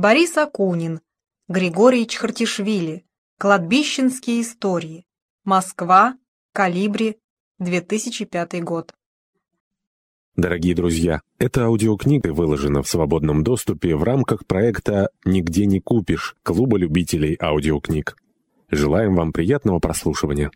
Борис Акунин, Григорий Чхартишвили, Кладбищенские истории, Москва, Калибри, 2005 год. Дорогие друзья, эта аудиокнига выложена в свободном доступе в рамках проекта «Нигде не купишь» Клуба любителей аудиокниг. Желаем вам приятного прослушивания.